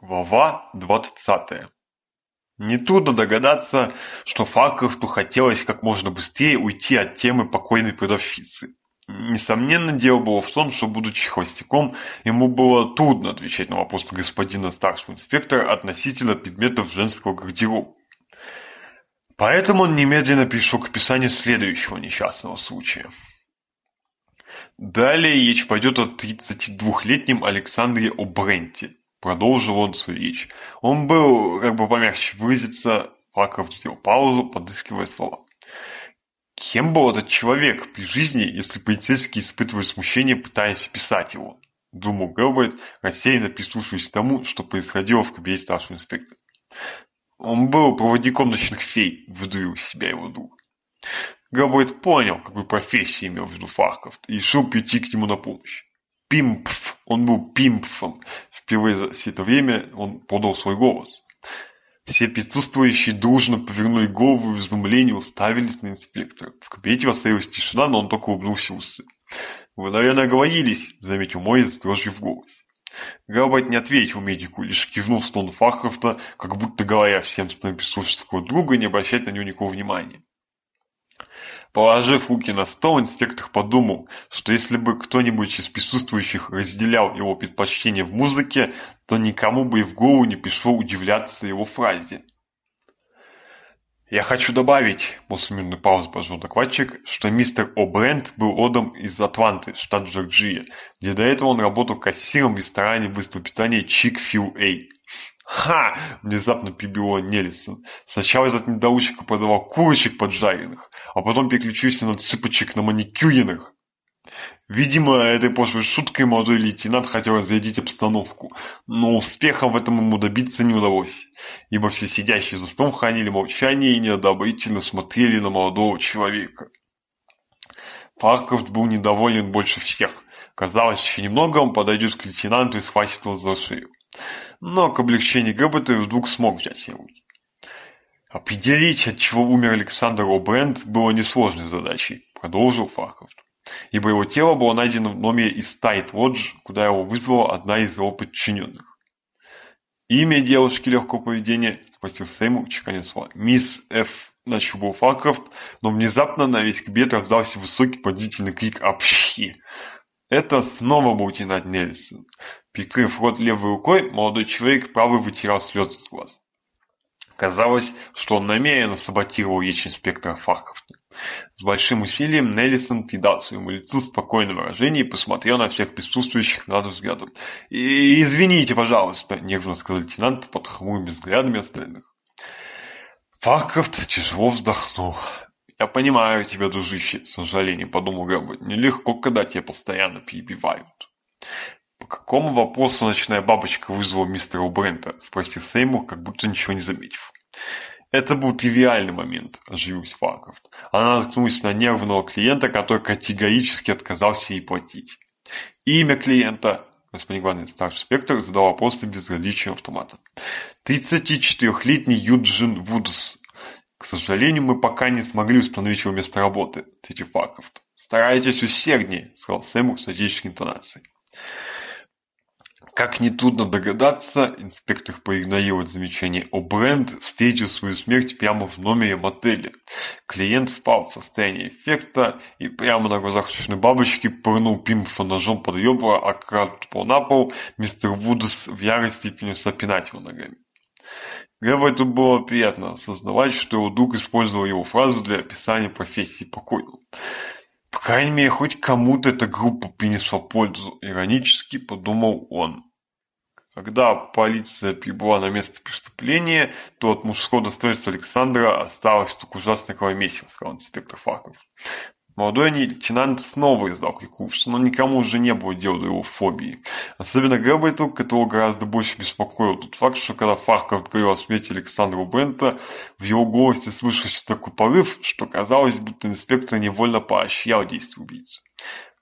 Глава 20. Нетрудно догадаться, что Факовту хотелось как можно быстрее уйти от темы покойной продавщицы. Несомненно, дело было в том, что, будучи холостяком, ему было трудно отвечать на вопросы господина старшего инспектора относительно предметов женского гардероба. Поэтому он немедленно перешел к описанию следующего несчастного случая. Далее речь пойдет о 32-летнем Александре О'Бренте, Продолжил он свою речь. Он был, как бы помягче выразиться, Лаков сделал паузу, подыскивая слова. Кем был этот человек при жизни, если полицейские испытывали смущение, пытаясь писать его? Думал Гелберт, рассеянно прислушиваясь к тому, что происходило в кабинете старшего инспектора. Он был проводником ночных фей, выдавил из себя его дух. Гелберт понял, какую профессию имел в виду Фарков, и решил прийти к нему на помощь. Пимпф он был пимпфом. Впервые за все это время он подал свой голос. Все присутствующие дружно повернули голову в изумлении уставились на инспектора. В кабинете воцарилась тишина, но он только улыбнулся усы. «Вы, наверное, оговорились», — заметил мой, дрожив голос. Габайт не ответил медику, лишь кивнул в сторону Фахрофта, как будто говоря всем, что написал друга, не обращать на него никакого внимания. Положив руки на стол, инспектор подумал, что если бы кто-нибудь из присутствующих разделял его предпочтение в музыке, то никому бы и в голову не пришло удивляться его фразе. «Я хочу добавить», — после минутной паузы пожал докладчик, что мистер О'Брент был родом из Атланты, штат Джорджия, где до этого он работал кассиром в ресторане быстрого питания Chick-fil-A. Ха! Внезапно перебил он Нельсон. Сначала этот недоучка подавал курочек поджаренных, а потом переключился на цыпочек на маникюренных. Видимо, этой пошлой шуткой молодой лейтенант хотел разрядить обстановку, но успехом в этом ему добиться не удалось, ибо все сидящие за столом хранили молчание и неодобрительно смотрели на молодого человека. Фаркрафт был недоволен больше всех. Казалось, еще немного он подойдет к лейтенанту и схватит его за шею. Но к облегчению Гэббета вдруг смог взять хирургий. Определить, от чего умер Александр Обренд, было несложной задачей, продолжил Фарков, ибо его тело было найдено в номере из Тайт Лодж, куда его вызвала одна из его подчиненных. Имя девушки легкого поведения, спросил Сэму, чеканя слова, мисс Ф. Начал был Фаркрафт, но внезапно на весь кабинет раздался высокий подзительный крик «Общи!». Это снова был тенать Нельсон. Прикрыв рот левой рукой, молодой человек правый вытирал слезы с глаз. Казалось, что он намеренно саботировал речь инспектора Фарковна. С большим усилием Неллисон придал своему лицу спокойное выражение и посмотрел на всех присутствующих над взглядом. И «Извините, пожалуйста», — нервно сказал лейтенант под хмурыми взглядами остальных. Фаркрафт тяжело вздохнул. Я понимаю тебя, дружище, с сожалением подумал Гэмбо. Нелегко, когда тебя постоянно перебивают. По какому вопросу ночная бабочка вызвала мистера Брента? Спросил Сеймур, как будто ничего не заметив. Это был тривиальный момент, оживился Фаркрафт. Она наткнулась на нервного клиента, который категорически отказался ей платить. Имя клиента господин главный старший спектр задал вопрос без безразличием автомата. 34-летний Юджин Вудс к сожалению, мы пока не смогли установить его место работы, Тичифаков. Старайтесь усерднее, сказал Сэму с отеческой интонацией. Как нетрудно догадаться, инспектор проигнорирует замечание о бренд, встретил свою смерть прямо в номере мотеля. Клиент впал в состояние эффекта и прямо на глазах сушной бабочки пырнул Пимфа ножом под ребра, а крат пол на пол, мистер Вудс в ярости принялся пинать его ногами. Гавайт было приятно осознавать, что его вдруг использовал его фразу для описания профессии покойного. По крайней мере, хоть кому-то эта группа принесла пользу, иронически подумал он. Когда полиция прибыла на место преступления, то от мужского достоинства Александра осталось только ужасное кровомесие, сказал инспектор Факов. Молодой лейтенант снова издал крикувши, но никому уже не было дела до его фобии. Особенно Гэббельту, которого гораздо больше беспокоил тот факт, что когда Фарков говорил о смерти Александра Бента, в его голосе слышался такой порыв, что казалось, будто инспектор невольно поощрял действия убийцы.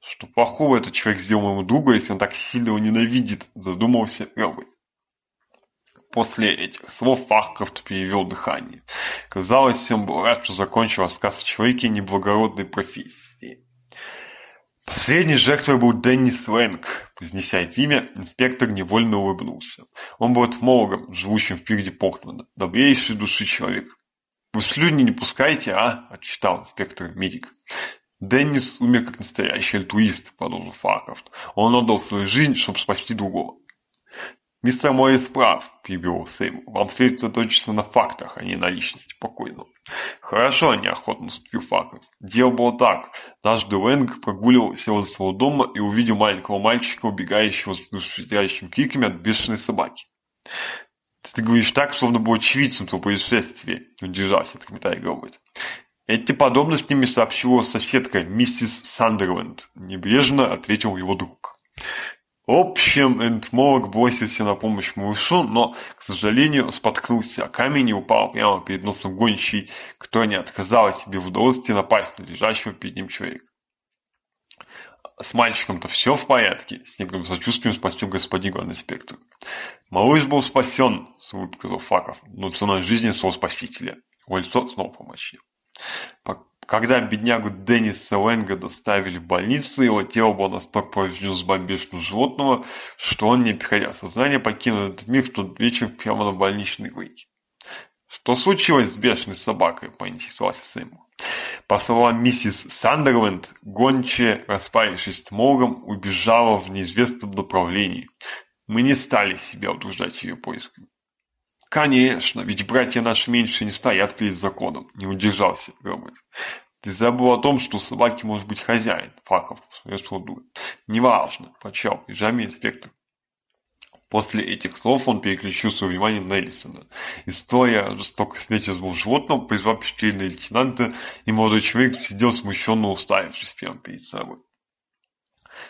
Что плохого этот человек сделал моему другу, если он так сильно его ненавидит, задумался Гэббельт. После этих слов Фаркрафт перевел дыхание. Казалось, всем был рад, что закончил рассказ о человеке неблагородной профессии. Последней жертвой был Деннис Лэнг. Произнеся это имя, инспектор невольно улыбнулся. Он был этмологом, живущим впереди Портмана, добрейшей души человек. «Вы слюни не пускайте, а?» – отчитал инспектор медик. «Деннис умер как настоящий альтуист, – продолжил Фаркрафт. «Он отдал свою жизнь, чтобы спасти другого. Мистер Моррис прав, — перебил Сэм. Вам следует заточиться на фактах, а не на личности покойно. Хорошо, — неохотно уступил Факерс. Дело было так. Наш Дуэнг прогуливался возле своего дома и увидел маленького мальчика, убегающего с душетерящим криками от бешеной собаки. Ты говоришь так, словно был очевидцем твоего происшествия, — не удержался от комментария Роберт. Эти подробности мне сообщила соседка, миссис Сандерленд. Небрежно ответил его друг общем Энтмог бросился на помощь малышу, но, к сожалению, споткнулся о камень и упал прямо перед носом гонщей, кто не отказала себе в удовольствии напасть на лежащего перед ним человека. «С мальчиком-то все в порядке?» — с некоторым сочувствием спросил господин главный инспектор. «Малыш был спасен», — с улыбкой Факов, — «но ценой жизни своего спасителя». Его лицо снова помочь. Когда беднягу Денниса Уэнга доставили в больницу, его тело было настолько повреждено с бомбежку животного, что он, не приходя в сознание, покинул этот мир в тот вечер прямо на больничной койке. Что случилось с бешеной собакой, поинтересовался Сэму. По словам миссис Сандерленд, гончая, распарившись моргом, убежала в неизвестном направлении. Мы не стали себя утруждать ее поисками. Конечно, ведь братья наши меньше не стоят перед законом, не удержался Громов. Ты забыл о том, что собаки может быть хозяин, Факов я посмотрел дует. Неважно, почал пижаме инспектор. После этих слов он переключил свое внимание на Элисона. История жестокой смерти с животным призвав впечатление лейтенанта, и молодой человек сидел смущенно уставившись прямо перед собой.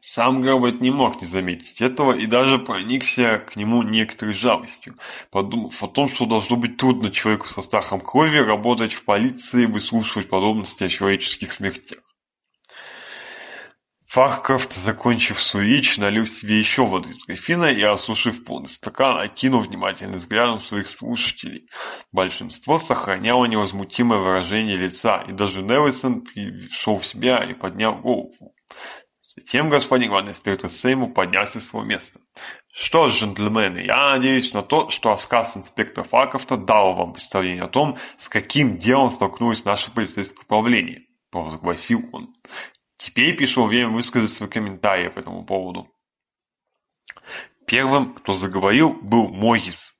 Сам Габбет не мог не заметить этого и даже проникся к нему некоторой жалостью, подумав о том, что должно быть трудно человеку со страхом крови работать в полиции и выслушивать подробности о человеческих смертях. Фахкрафт, закончив свою речь, налил себе еще воды из графина и, осушив полный стакан, окинул внимательным взглядом своих слушателей. Большинство сохраняло невозмутимое выражение лица, и даже Невисон пришел в себя и поднял голову. Затем господин главный инспектор Сейму поднялся с своего места. Что ж, джентльмены, я надеюсь на то, что рассказ инспектора Факовта дал вам представление о том, с каким делом столкнулось наше полицейское управление, провозгласил он. Теперь пришло время высказать свои комментарии по этому поводу. Первым, кто заговорил, был Морис.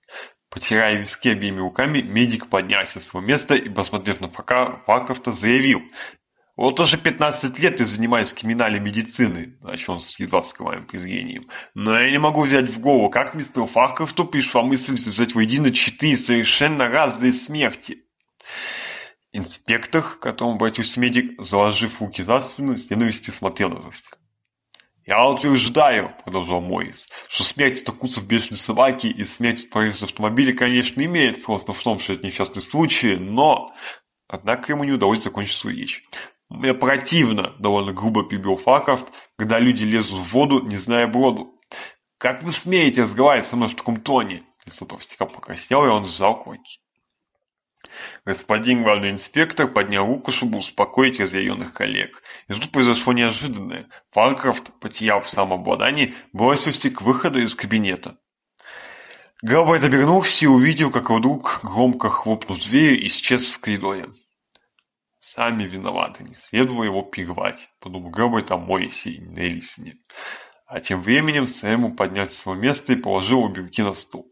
Потирая виски обеими руками, медик поднялся с своего места и, посмотрев на Факовта, заявил, вот уже 15 лет я занимаюсь криминальной медициной, о чем едва скрываем презрением. Но я не могу взять в голову, как мистер Фарков тупишь во мысль связать воедино четыре совершенно разные смерти. Инспектор, к которому обратился медик, заложив руки за спину, с ненавистью смотрел на Ростика. «Я утверждаю», — продолжал Морис, — «что смерть от укусов бешеной собаки и смерть от проезда автомобиля, конечно, имеет сходство в том, что это несчастный случай, но...» Однако ему не удалось закончить свою речь. Мне противно, довольно грубо перебил Факов, когда люди лезут в воду, не зная броду. Как вы смеете разговаривать со мной в таком тоне? Лицо толстяка покраснело, и он сжал кулаки. Господин главный инспектор поднял руку, чтобы успокоить разъяренных коллег. И тут произошло неожиданное. Фаркрафт, потеряв самообладание, бросился к выходу из кабинета. Галбайт обернулся и увидел, как его друг громко хлопнув дверью и исчез в коридоре сами виноваты, не следовало его пигвать. подумал там мой сей не лисни. А тем временем Сэму поднялся с своего места и положил у на стул.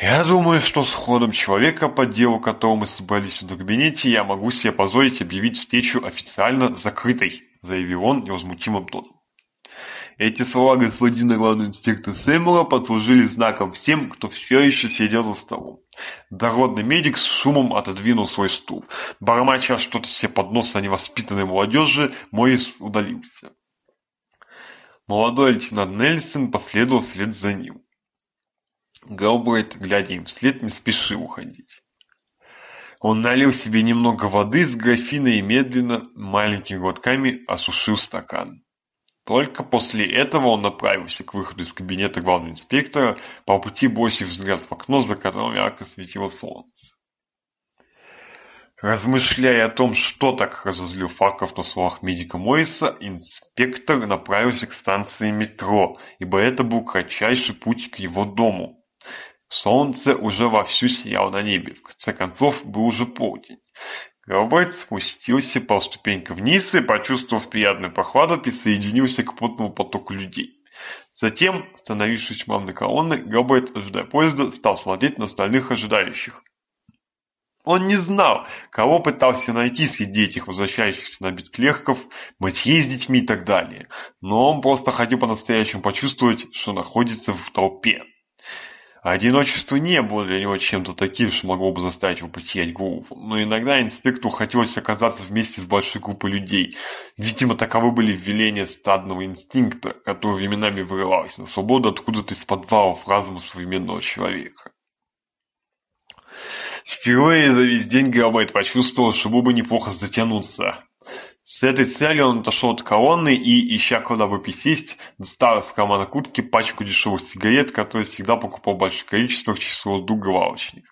«Я думаю, что с ходом человека, по делу которого мы собрались в кабинете, я могу себе позволить объявить встречу официально закрытой», заявил он невозмутимым тоном. Эти слова господина главного инспектора Сэмюэла послужили знаком всем, кто все еще сидел за столом. Дородный медик с шумом отодвинул свой стул. бормоча что-то себе под нос на невоспитанной молодежи, Морис удалился. Молодой лейтенант Нельсон последовал вслед за ним. Галбрайт, глядя им вслед, не спешил уходить. Он налил себе немного воды из графина и медленно, маленькими глотками осушил стакан. Только после этого он направился к выходу из кабинета главного инспектора, по пути бросив взгляд в окно, за которым ярко светило солнце. Размышляя о том, что так разозлил Фарков на словах медика Морриса, инспектор направился к станции метро, ибо это был кратчайший путь к его дому. Солнце уже вовсю сияло на небе, в конце концов был уже полдень. Голубец спустился по ступенькам вниз и, почувствовав приятную прохладу, присоединился к плотному потоку людей. Затем, становившись мамной колонны, Голубец, ожидая поезда, стал смотреть на остальных ожидающих. Он не знал, кого пытался найти среди этих возвращающихся на битклехков, мытьей с детьми и так далее. Но он просто хотел по-настоящему почувствовать, что находится в толпе. Одиночество не было него чем-то таким, что могло бы заставить его потерять голову, но иногда инспекту хотелось оказаться вместе с большой группой людей. Видимо, таковы были веления стадного инстинкта, который временами вырывался на свободу откуда-то из подвалов разума современного человека. Впервые за весь день Габайт почувствовал, что было бы неплохо затянуться. С этой целью он отошел от колонны и, ища куда бы присесть, достал из кармана куртки пачку дешевых сигарет, которые всегда покупал в количество к числу дуг и.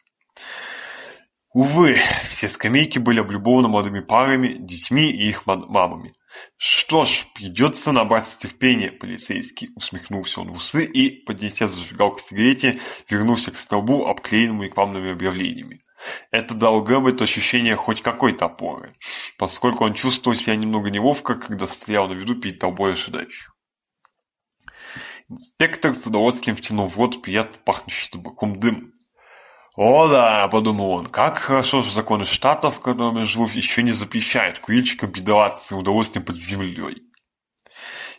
Увы, все скамейки были облюбованы молодыми парами, детьми и их мамами. «Что ж, придется набраться терпения, полицейский», — усмехнулся он в усы и, поднеся зажигалку к сигарете, вернулся к столбу, обклеенному рекламными объявлениями. Это долго быть ощущение хоть какой-то опоры, поскольку он чувствовал себя немного неловко, когда стоял на виду перед тобой ожидающих. Инспектор с удовольствием втянул в рот приятно пахнущий табаком дым. «О да», — подумал он, — «как хорошо, же законы штатов, в котором я живу, еще не запрещают курильщикам предаваться удовольствием под землей»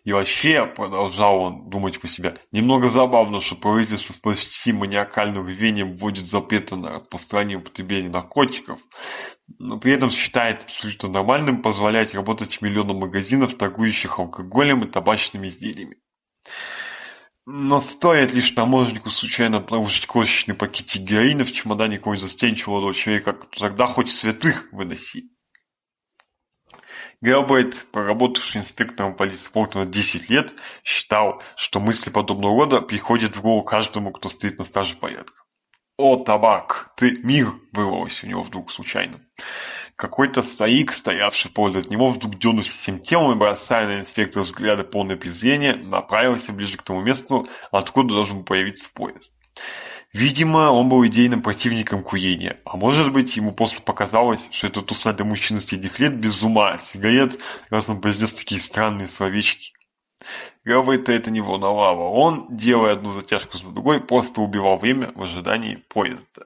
и вообще продолжал он думать по себе. Немного забавно, что правительство с почти маниакальным рвением вводит запреты на распространение употребления наркотиков, но при этом считает абсолютно нормальным позволять работать миллионам магазинов, торгующих алкоголем и табачными изделиями. Но стоит лишь таможеннику случайно обнаружить кошечный пакетик героина в чемодане какого-нибудь застенчивого человека, тогда хоть святых выносить. Гэлбрайт, проработавший инспектором политспорта на 10 лет, считал, что мысли подобного рода приходят в голову каждому, кто стоит на страже порядка. «О, табак! Ты мир!» — вырвалось у него вдруг случайно. Какой-то старик, стоявший подле от него, вдруг дернулся всем телом и, бросая на инспектора взгляды полное презрения, направился ближе к тому месту, откуда должен появиться поезд. Видимо, он был идейным противником курения, а может быть, ему просто показалось, что этот туса мужчина средних лет без ума, сигарет, раз он произнес такие странные словечки. Гавейта это не волновало, он, делая одну затяжку за другой, просто убивал время в ожидании поезда.